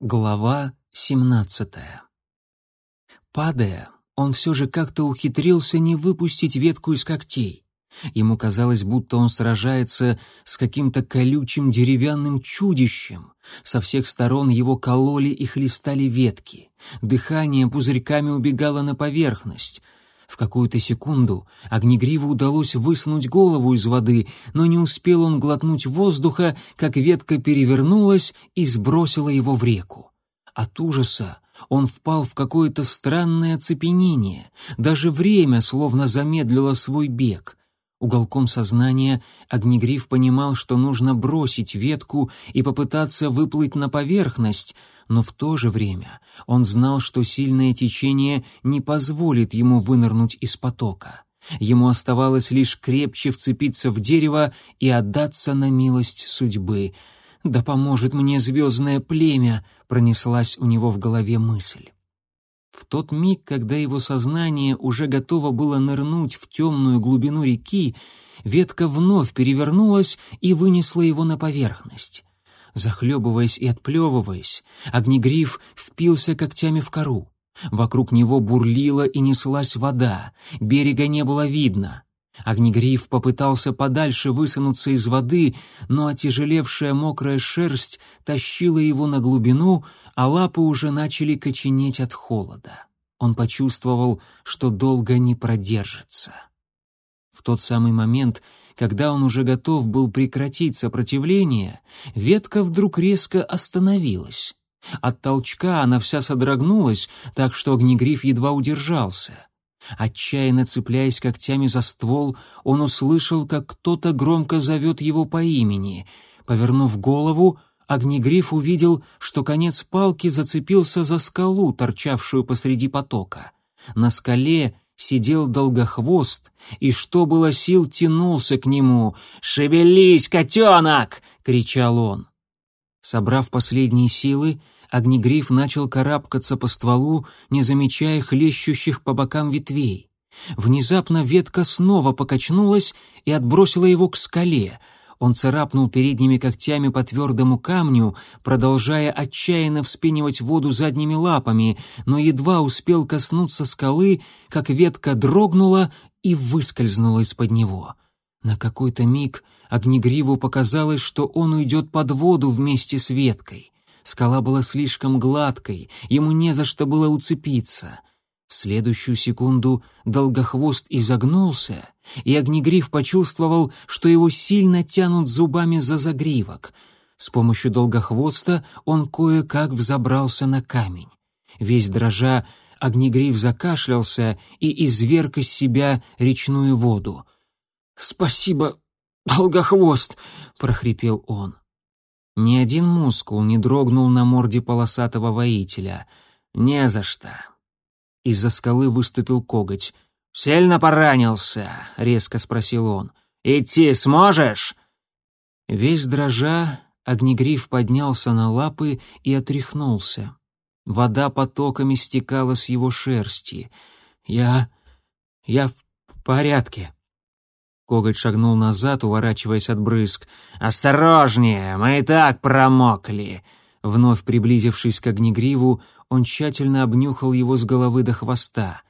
Глава 17. Падая, он все же как-то ухитрился не выпустить ветку из когтей. Ему казалось, будто он сражается с каким-то колючим деревянным чудищем. Со всех сторон его кололи и хлестали ветки. Дыхание пузырьками убегало на поверхность. В какую-то секунду Огнегриву удалось высунуть голову из воды, но не успел он глотнуть воздуха, как ветка перевернулась и сбросила его в реку. От ужаса он впал в какое-то странное оцепенение, даже время словно замедлило свой бег. Уголком сознания Огнегриф понимал, что нужно бросить ветку и попытаться выплыть на поверхность, но в то же время он знал, что сильное течение не позволит ему вынырнуть из потока. Ему оставалось лишь крепче вцепиться в дерево и отдаться на милость судьбы. «Да поможет мне звездное племя!» — пронеслась у него в голове мысль. В тот миг, когда его сознание уже готово было нырнуть в темную глубину реки, ветка вновь перевернулась и вынесла его на поверхность. Захлебываясь и отплевываясь, огнегриф впился когтями в кору. Вокруг него бурлила и неслась вода, берега не было видно. Огнегриф попытался подальше высунуться из воды, но отяжелевшая мокрая шерсть тащила его на глубину, а лапы уже начали коченеть от холода. Он почувствовал, что долго не продержится. В тот самый момент, когда он уже готов был прекратить сопротивление, ветка вдруг резко остановилась. От толчка она вся содрогнулась, так что огнегриф едва удержался. Отчаянно цепляясь когтями за ствол, он услышал, как кто-то громко зовет его по имени. Повернув голову, Огнегриф увидел, что конец палки зацепился за скалу, торчавшую посреди потока. На скале сидел долгохвост, и что было сил тянулся к нему. «Шевелись, котенок!» — кричал он. Собрав последние силы, Огнегриф начал карабкаться по стволу, не замечая хлещущих по бокам ветвей. Внезапно ветка снова покачнулась и отбросила его к скале. Он царапнул передними когтями по твердому камню, продолжая отчаянно вспенивать воду задними лапами, но едва успел коснуться скалы, как ветка дрогнула и выскользнула из-под него. На какой-то миг Огнегриву показалось, что он уйдет под воду вместе с веткой. Скала была слишком гладкой, ему не за что было уцепиться. В следующую секунду долгохвост изогнулся, и Огнегриф почувствовал, что его сильно тянут зубами за загривок. С помощью долгохвоста он кое-как взобрался на камень. Весь дрожа, Огнегриф закашлялся и изверг из себя речную воду. «Спасибо, долгохвост!» — прохрипел он. Ни один мускул не дрогнул на морде полосатого воителя. «Не за что». Из-за скалы выступил коготь. «Сильно поранился?» — резко спросил он. «Идти сможешь?» Весь дрожа, огнегриф поднялся на лапы и отряхнулся. Вода потоками стекала с его шерсти. «Я... я в порядке», Коготь шагнул назад, уворачиваясь от брызг. «Осторожнее, мы и так промокли!» Вновь приблизившись к огнегриву, он тщательно обнюхал его с головы до хвоста.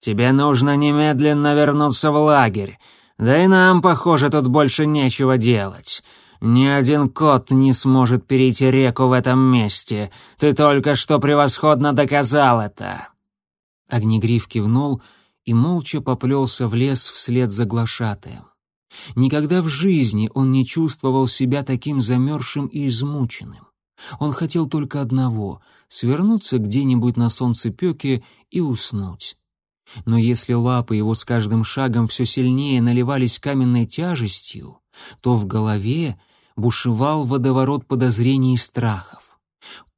«Тебе нужно немедленно вернуться в лагерь. Да и нам, похоже, тут больше нечего делать. Ни один кот не сможет перейти реку в этом месте. Ты только что превосходно доказал это». Огнегрив кивнул молча поплелся в лес вслед за глашатаем. Никогда в жизни он не чувствовал себя таким замерзшим и измученным. Он хотел только одного — свернуться где-нибудь на солнцепеке и уснуть. Но если лапы его с каждым шагом все сильнее наливались каменной тяжестью, то в голове бушевал водоворот подозрений и страхов.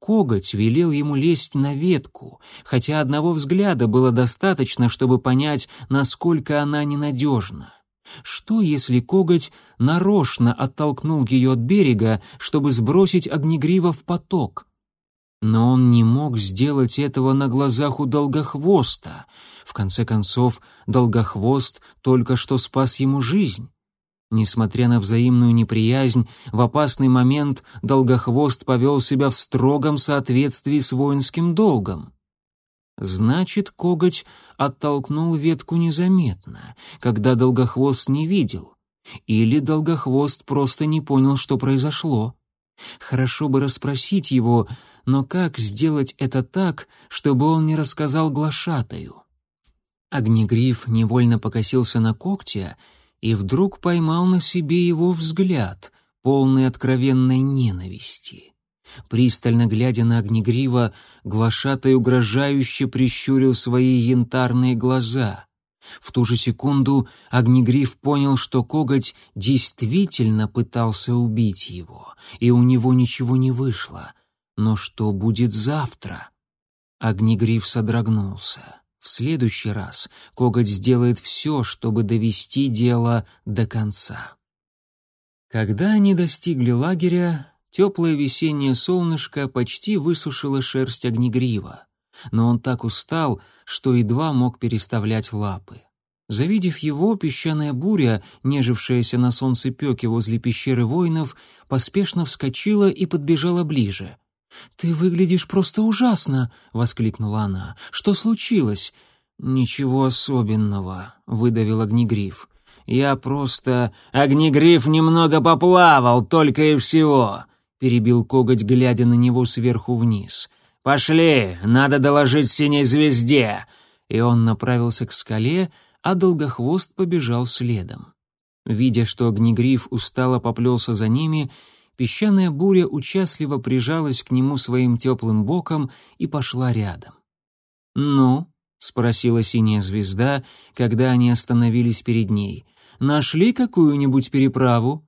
Коготь велел ему лезть на ветку, хотя одного взгляда было достаточно, чтобы понять, насколько она ненадежна. Что, если коготь нарочно оттолкнул ее от берега, чтобы сбросить огнегрива в поток? Но он не мог сделать этого на глазах у Долгохвоста. В конце концов, Долгохвост только что спас ему жизнь. Несмотря на взаимную неприязнь, в опасный момент Долгохвост повел себя в строгом соответствии с воинским долгом. Значит, коготь оттолкнул ветку незаметно, когда Долгохвост не видел. Или Долгохвост просто не понял, что произошло. Хорошо бы расспросить его, но как сделать это так, чтобы он не рассказал глашатаю? Огнегриф невольно покосился на когтя и вдруг поймал на себе его взгляд, полный откровенной ненависти. Пристально глядя на Огнегрива, глашатай угрожающе прищурил свои янтарные глаза. В ту же секунду Огнегриф понял, что коготь действительно пытался убить его, и у него ничего не вышло. Но что будет завтра? Огнегриф содрогнулся. В следующий раз коготь сделает все, чтобы довести дело до конца. Когда они достигли лагеря, теплое весеннее солнышко почти высушило шерсть огнегрива но он так устал, что едва мог переставлять лапы. Завидев его, песчаная буря, нежившаяся на солнцепёке возле пещеры воинов, поспешно вскочила и подбежала ближе. «Ты выглядишь просто ужасно!» — воскликнула она. «Что случилось?» «Ничего особенного», — выдавил Огнегриф. «Я просто...» «Огнегриф немного поплавал, только и всего», — перебил коготь, глядя на него сверху вниз. «Пошли, надо доложить синей звезде!» И он направился к скале, а Долгохвост побежал следом. Видя, что Огнегриф устало поплелся за ними, песчаная буря участливо прижалась к нему своим теплым боком и пошла рядом. «Ну?» — спросила синяя звезда, когда они остановились перед ней. «Нашли какую-нибудь переправу?»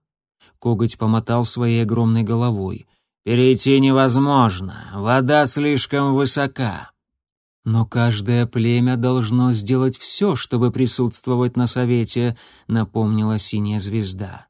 Коготь помотал своей огромной головой. Перейти невозможно, вода слишком высока. Но каждое племя должно сделать все, чтобы присутствовать на совете, напомнила синяя звезда.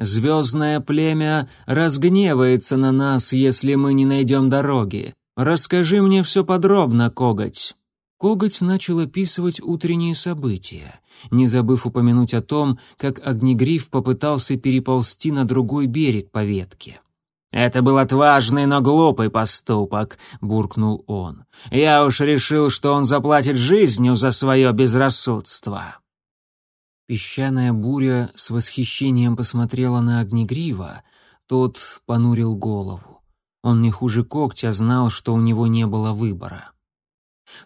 Звездное племя разгневается на нас, если мы не найдем дороги. Расскажи мне все подробно, Коготь. Коготь начал описывать утренние события, не забыв упомянуть о том, как Огнегриф попытался переползти на другой берег по ветке. «Это был отважный, но глупый поступок», — буркнул он. «Я уж решил, что он заплатит жизнью за свое безрассудство». Песчаная буря с восхищением посмотрела на Огнегрива, тот понурил голову. Он не хуже когтя знал, что у него не было выбора.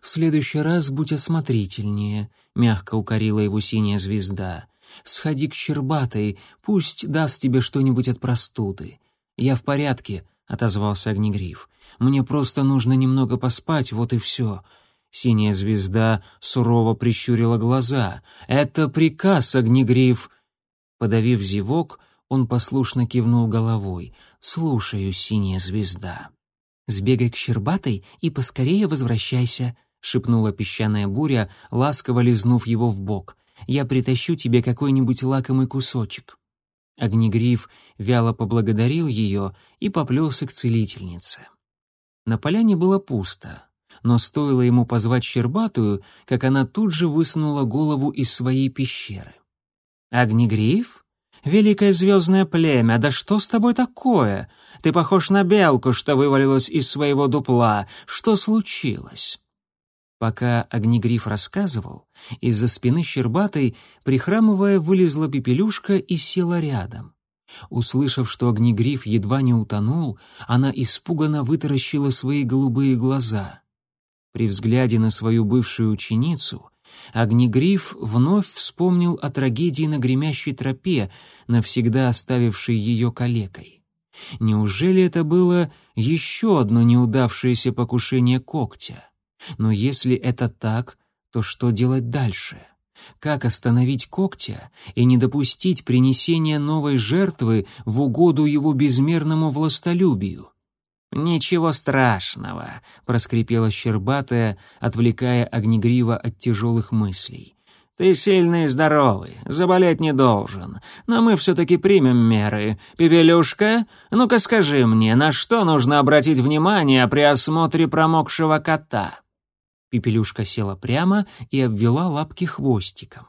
«В следующий раз будь осмотрительнее», — мягко укорила его синяя звезда. «Сходи к Щербатой, пусть даст тебе что-нибудь от простуды. «Я в порядке», — отозвался Огнегриф. «Мне просто нужно немного поспать, вот и все». Синяя звезда сурово прищурила глаза. «Это приказ, Огнегриф!» Подавив зевок, он послушно кивнул головой. «Слушаю, синяя звезда». «Сбегай к Щербатой и поскорее возвращайся», — шепнула песчаная буря, ласково лизнув его в бок. «Я притащу тебе какой-нибудь лакомый кусочек». Огнегриф вяло поблагодарил ее и поплелся к целительнице. На поляне было пусто, но стоило ему позвать Щербатую, как она тут же высунула голову из своей пещеры. «Огнегриф? Великое звездное племя, да что с тобой такое? Ты похож на белку, что вывалилась из своего дупла. Что случилось?» Пока Огнегриф рассказывал, из-за спины Щербатой, прихрамывая, вылезла Пепелюшка и села рядом. Услышав, что Огнегриф едва не утонул, она испуганно вытаращила свои голубые глаза. При взгляде на свою бывшую ученицу Огнегриф вновь вспомнил о трагедии на гремящей тропе, навсегда оставившей ее калекой. Неужели это было еще одно неудавшееся покушение когтя? Но если это так, то что делать дальше? Как остановить когтя и не допустить принесения новой жертвы в угоду его безмерному властолюбию? «Ничего страшного», — проскрипела Щербатая, отвлекая Огнегрива от тяжелых мыслей. «Ты сильный и здоровый, заболеть не должен, но мы все-таки примем меры. Пепелюшка, ну-ка скажи мне, на что нужно обратить внимание при осмотре промокшего кота?» Пепелюшка села прямо и обвела лапки хвостиком.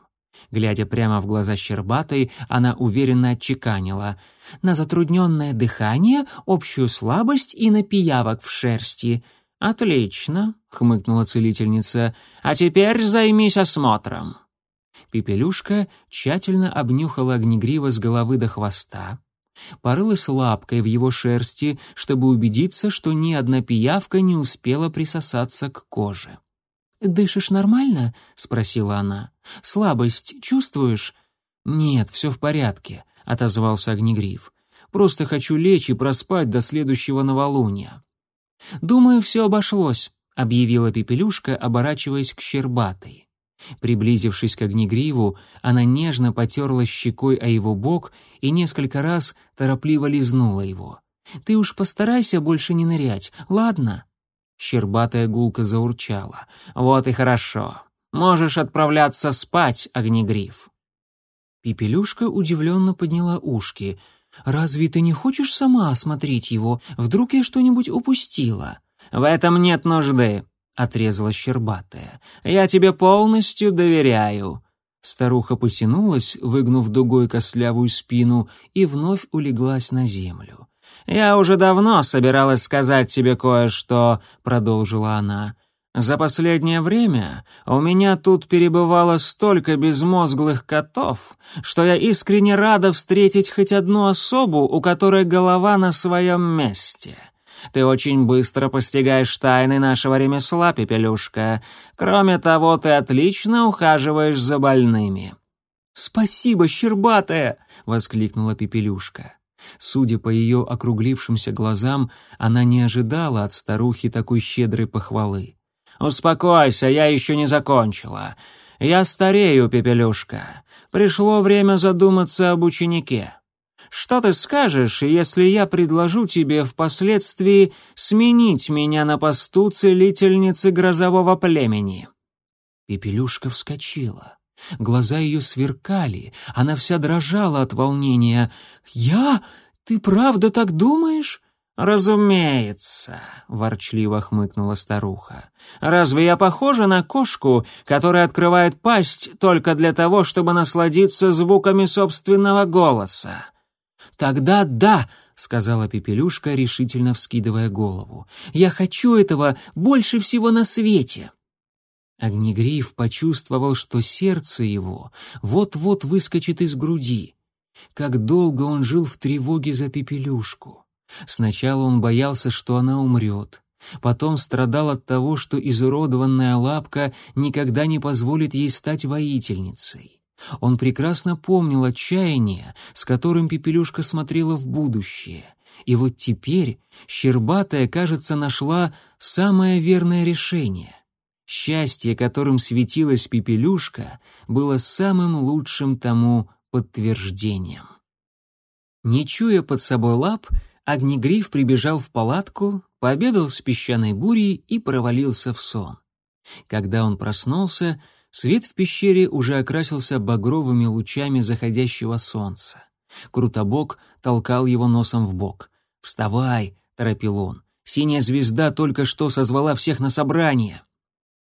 Глядя прямо в глаза Щербатой, она уверенно отчеканила. «На затрудненное дыхание, общую слабость и на пиявок в шерсти». «Отлично», — хмыкнула целительница. «А теперь займись осмотром». Пепелюшка тщательно обнюхала огнегрива с головы до хвоста, порылась лапкой в его шерсти, чтобы убедиться, что ни одна пиявка не успела присосаться к коже. «Дышишь нормально?» — спросила она. «Слабость чувствуешь?» «Нет, все в порядке», — отозвался Огнегриф. «Просто хочу лечь и проспать до следующего новолуния». «Думаю, все обошлось», — объявила Пепелюшка, оборачиваясь к Щербатой. Приблизившись к Огнегриву, она нежно потерла щекой о его бок и несколько раз торопливо лизнула его. «Ты уж постарайся больше не нырять, ладно?» Щербатая гулка заурчала. «Вот и хорошо. Можешь отправляться спать, Огнегриф». Пепелюшка удивленно подняла ушки. «Разве ты не хочешь сама осмотреть его? Вдруг я что-нибудь упустила?» «В этом нет нужды», — отрезала Щербатая. «Я тебе полностью доверяю». Старуха потянулась, выгнув дугой костлявую спину, и вновь улеглась на землю. «Я уже давно собиралась сказать тебе кое-что», — продолжила она. «За последнее время у меня тут перебывало столько безмозглых котов, что я искренне рада встретить хоть одну особу, у которой голова на своем месте». Ты очень быстро постигаешь тайны нашего ремесла, Пепелюшка. Кроме того, ты отлично ухаживаешь за больными». «Спасибо, Щербатая!» — воскликнула Пепелюшка. Судя по ее округлившимся глазам, она не ожидала от старухи такой щедрой похвалы. «Успокойся, я еще не закончила. Я старею, Пепелюшка. Пришло время задуматься об ученике. Что ты скажешь, если я предложу тебе впоследствии сменить меня на посту целительницы грозового племени?» Пепелюшка вскочила. Глаза ее сверкали, она вся дрожала от волнения. «Я? Ты правда так думаешь?» «Разумеется», — ворчливо хмыкнула старуха. «Разве я похожа на кошку, которая открывает пасть только для того, чтобы насладиться звуками собственного голоса?» «Тогда да», — сказала Пепелюшка, решительно вскидывая голову. «Я хочу этого больше всего на свете». Огнегриф почувствовал, что сердце его вот-вот выскочит из груди. Как долго он жил в тревоге за Пепелюшку. Сначала он боялся, что она умрет. Потом страдал от того, что изуродованная лапка никогда не позволит ей стать воительницей. Он прекрасно помнил отчаяние, с которым Пепелюшка смотрела в будущее. И вот теперь Щербатая, кажется, нашла самое верное решение — Счастье, которым светилась Пепелюшка, было самым лучшим тому подтверждением. Не чуя под собой лап, Огнегриф прибежал в палатку, пообедал с песчаной бурей и провалился в сон. Когда он проснулся, свет в пещере уже окрасился багровыми лучами заходящего солнца. Крутобок толкал его носом в бок. «Вставай!» — торопил он. «Синяя звезда только что созвала всех на собрание!»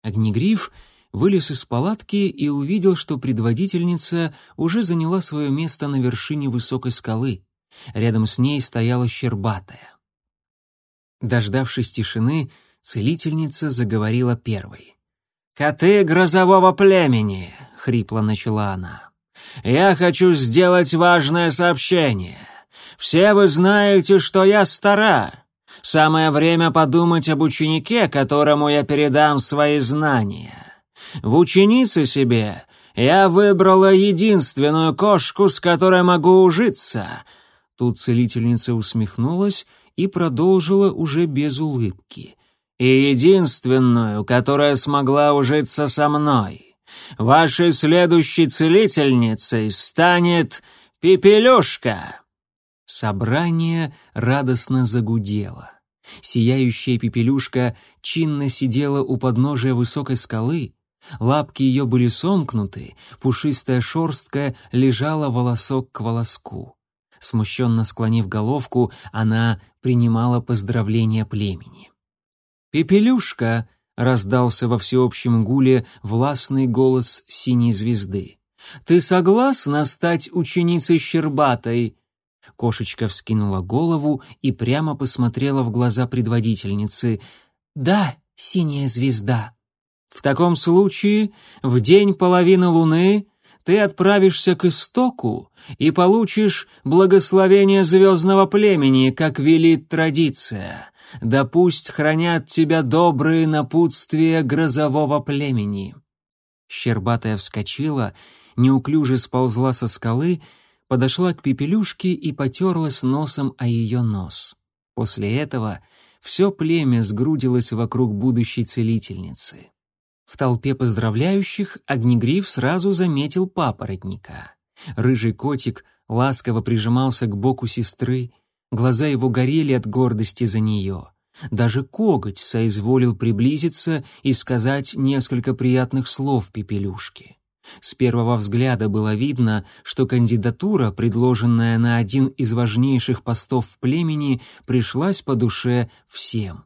Огнегриф вылез из палатки и увидел, что предводительница уже заняла свое место на вершине высокой скалы. Рядом с ней стояла Щербатая. Дождавшись тишины, целительница заговорила первой. «Коты грозового племени!» — хрипло начала она. «Я хочу сделать важное сообщение. Все вы знаете, что я стара. Самое время подумать об ученике, которому я передам свои знания. В ученице себе я выбрала единственную кошку, с которой могу ужиться». Тут целительница усмехнулась и продолжила уже без улыбки. «И единственную, которая смогла ужиться со мной. Вашей следующей целительницей станет Пепелюшка». Собрание радостно загудело. Сияющая пепелюшка чинно сидела у подножия высокой скалы, лапки ее были сомкнуты, пушистая шерстка лежала волосок к волоску. Смущенно склонив головку, она принимала поздравления племени. «Пепелюшка!» — раздался во всеобщем гуле властный голос синей звезды. Ты согласна стать ученицей Щербатой?» Кошечка вскинула голову и прямо посмотрела в глаза предводительницы. «Да, синяя звезда». «В таком случае, в день половины луны ты отправишься к истоку и получишь благословение звездного племени, как велит традиция. Да пусть хранят тебя добрые напутствия грозового племени». Щербатая вскочила, неуклюже сползла со скалы, подошла к пепелюшке и потерлась носом о ее нос. После этого все племя сгрудилось вокруг будущей целительницы. В толпе поздравляющих Огнегриф сразу заметил папоротника. Рыжий котик ласково прижимался к боку сестры, глаза его горели от гордости за нее. Даже коготь соизволил приблизиться и сказать несколько приятных слов Пепелюшке. С первого взгляда было видно, что кандидатура, предложенная на один из важнейших постов в племени, пришлась по душе всем.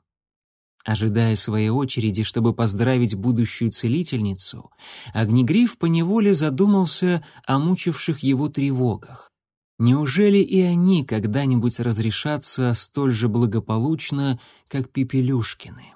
Ожидая своей очереди, чтобы поздравить будущую целительницу, Огнегриф поневоле задумался о мучивших его тревогах. Неужели и они когда-нибудь разрешатся столь же благополучно, как Пепелюшкины?